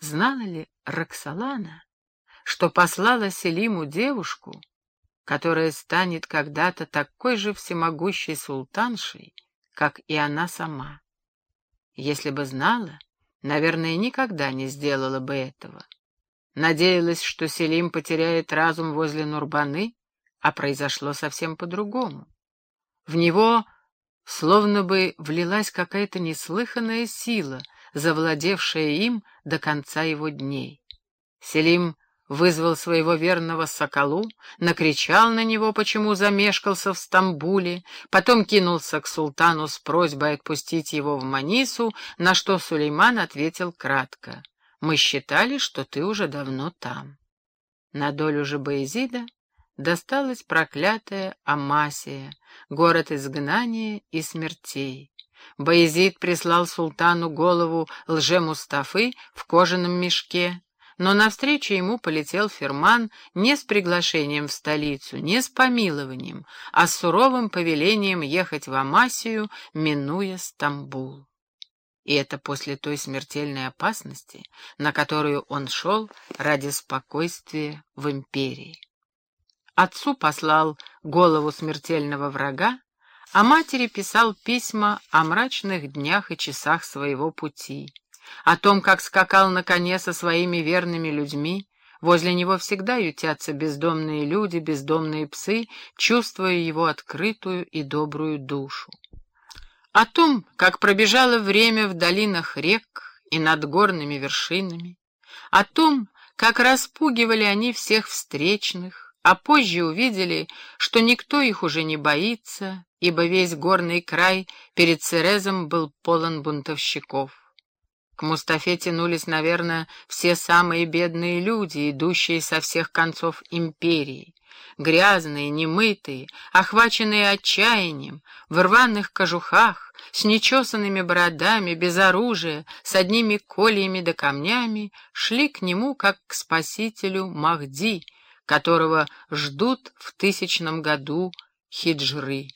Знала ли Роксолана, что послала Селиму девушку, которая станет когда-то такой же всемогущей султаншей, как и она сама? Если бы знала, наверное, никогда не сделала бы этого. Надеялась, что Селим потеряет разум возле Нурбаны, а произошло совсем по-другому. В него словно бы влилась какая-то неслыханная сила, завладевшая им до конца его дней. Селим вызвал своего верного соколу, накричал на него, почему замешкался в Стамбуле, потом кинулся к султану с просьбой отпустить его в Манису, на что Сулейман ответил кратко. «Мы считали, что ты уже давно там». На долю же Баязида досталась проклятая Амасия, город изгнания и смертей. Баязид прислал султану голову лже-Мустафы в кожаном мешке, но навстречу ему полетел Ферман не с приглашением в столицу, не с помилованием, а с суровым повелением ехать в Амасию, минуя Стамбул. И это после той смертельной опасности, на которую он шел ради спокойствия в империи. Отцу послал голову смертельного врага, а матери писал письма о мрачных днях и часах своего пути, о том, как скакал на коне со своими верными людьми, возле него всегда ютятся бездомные люди, бездомные псы, чувствуя его открытую и добрую душу. О том, как пробежало время в долинах рек и над горными вершинами, о том, как распугивали они всех встречных, а позже увидели, что никто их уже не боится, ибо весь горный край перед Церезом был полон бунтовщиков. К Мустафе тянулись, наверное, все самые бедные люди, идущие со всех концов империи. Грязные, немытые, охваченные отчаянием, в рваных кожухах, с нечесанными бородами, без оружия, с одними кольями да камнями, шли к нему, как к спасителю Махди — которого ждут в тысячном году хиджры.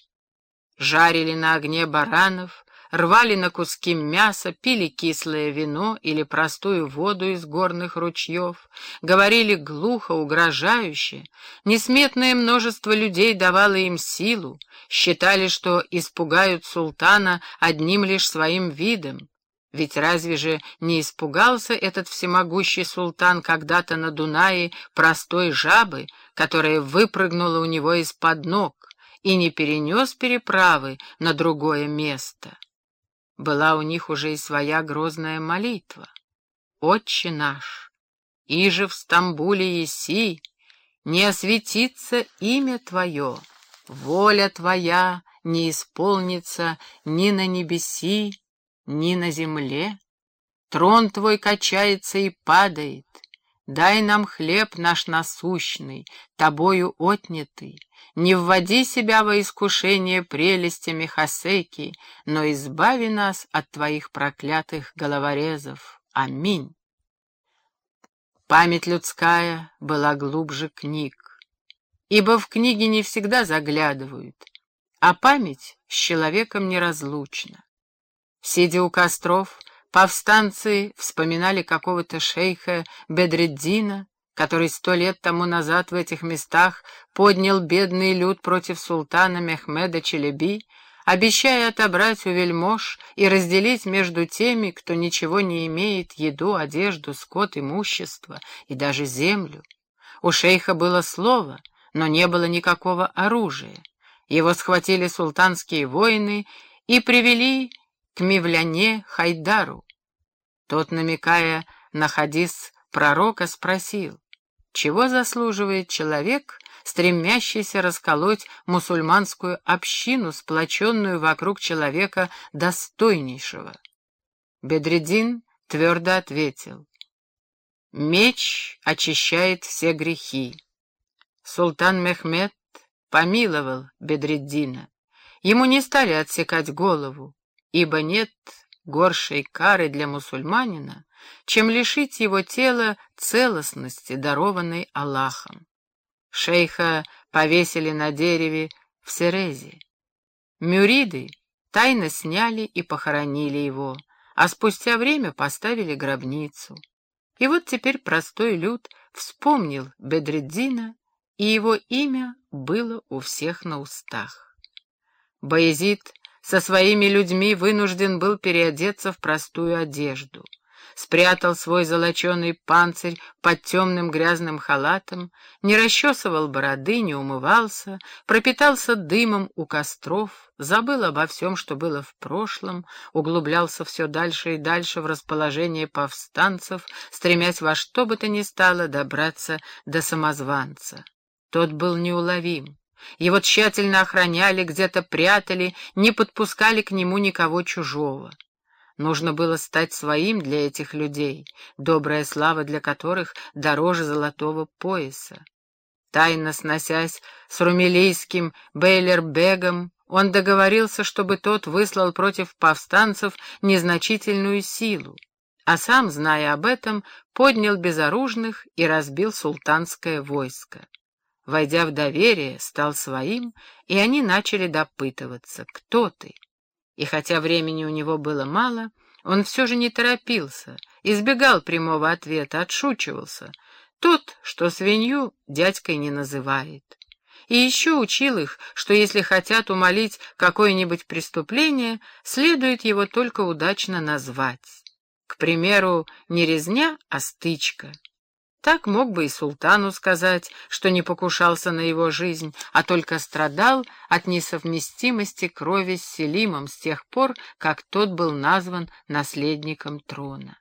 Жарили на огне баранов, рвали на куски мяса, пили кислое вино или простую воду из горных ручьев, говорили глухо, угрожающе. Несметное множество людей давало им силу, считали, что испугают султана одним лишь своим видом. Ведь разве же не испугался этот всемогущий султан когда-то на Дунае простой жабы, которая выпрыгнула у него из-под ног, и не перенес переправы на другое место? Была у них уже и своя грозная молитва. «Отче наш, иже в Стамбуле еси, не осветится имя Твое, воля Твоя не исполнится ни на небеси, ни на земле. Трон твой качается и падает. Дай нам хлеб наш насущный, тобою отнятый. Не вводи себя во искушение прелестями Хасеки, но избави нас от твоих проклятых головорезов. Аминь. Память людская была глубже книг, ибо в книги не всегда заглядывают, а память с человеком неразлучна. Сидя у костров, повстанцы вспоминали какого-то шейха Бедреддина, который сто лет тому назад в этих местах поднял бедный люд против султана Мехмеда Челеби, обещая отобрать у вельмож и разделить между теми, кто ничего не имеет, еду, одежду, скот, имущество и даже землю. У шейха было слово, но не было никакого оружия. Его схватили султанские воины и привели к Мивляне Хайдару. Тот, намекая на хадис пророка, спросил, чего заслуживает человек, стремящийся расколоть мусульманскую общину, сплоченную вокруг человека достойнейшего. Бедредин твердо ответил, «Меч очищает все грехи». Султан Мехмед помиловал Бедреддина. Ему не стали отсекать голову, ибо нет горшей кары для мусульманина, чем лишить его тела целостности, дарованной Аллахом. Шейха повесили на дереве в Серезе. Мюриды тайно сняли и похоронили его, а спустя время поставили гробницу. И вот теперь простой люд вспомнил Бедреддина, и его имя было у всех на устах. Боязид со своими людьми вынужден был переодеться в простую одежду — спрятал свой золоченый панцирь под темным грязным халатом, не расчесывал бороды, не умывался, пропитался дымом у костров, забыл обо всем, что было в прошлом, углублялся все дальше и дальше в расположение повстанцев, стремясь во что бы то ни стало добраться до самозванца. Тот был неуловим. Его тщательно охраняли, где-то прятали, не подпускали к нему никого чужого. Нужно было стать своим для этих людей, добрая слава для которых дороже золотого пояса. Тайно сносясь с румелийским Бейлер-бегом, он договорился, чтобы тот выслал против повстанцев незначительную силу, а сам, зная об этом, поднял безоружных и разбил султанское войско. Войдя в доверие, стал своим, и они начали допытываться, кто ты. И хотя времени у него было мало, он все же не торопился, избегал прямого ответа, отшучивался. Тот, что свинью дядькой не называет. И еще учил их, что если хотят умолить какое-нибудь преступление, следует его только удачно назвать. К примеру, не резня, а стычка. Так мог бы и султану сказать, что не покушался на его жизнь, а только страдал от несовместимости крови с Селимом с тех пор, как тот был назван наследником трона.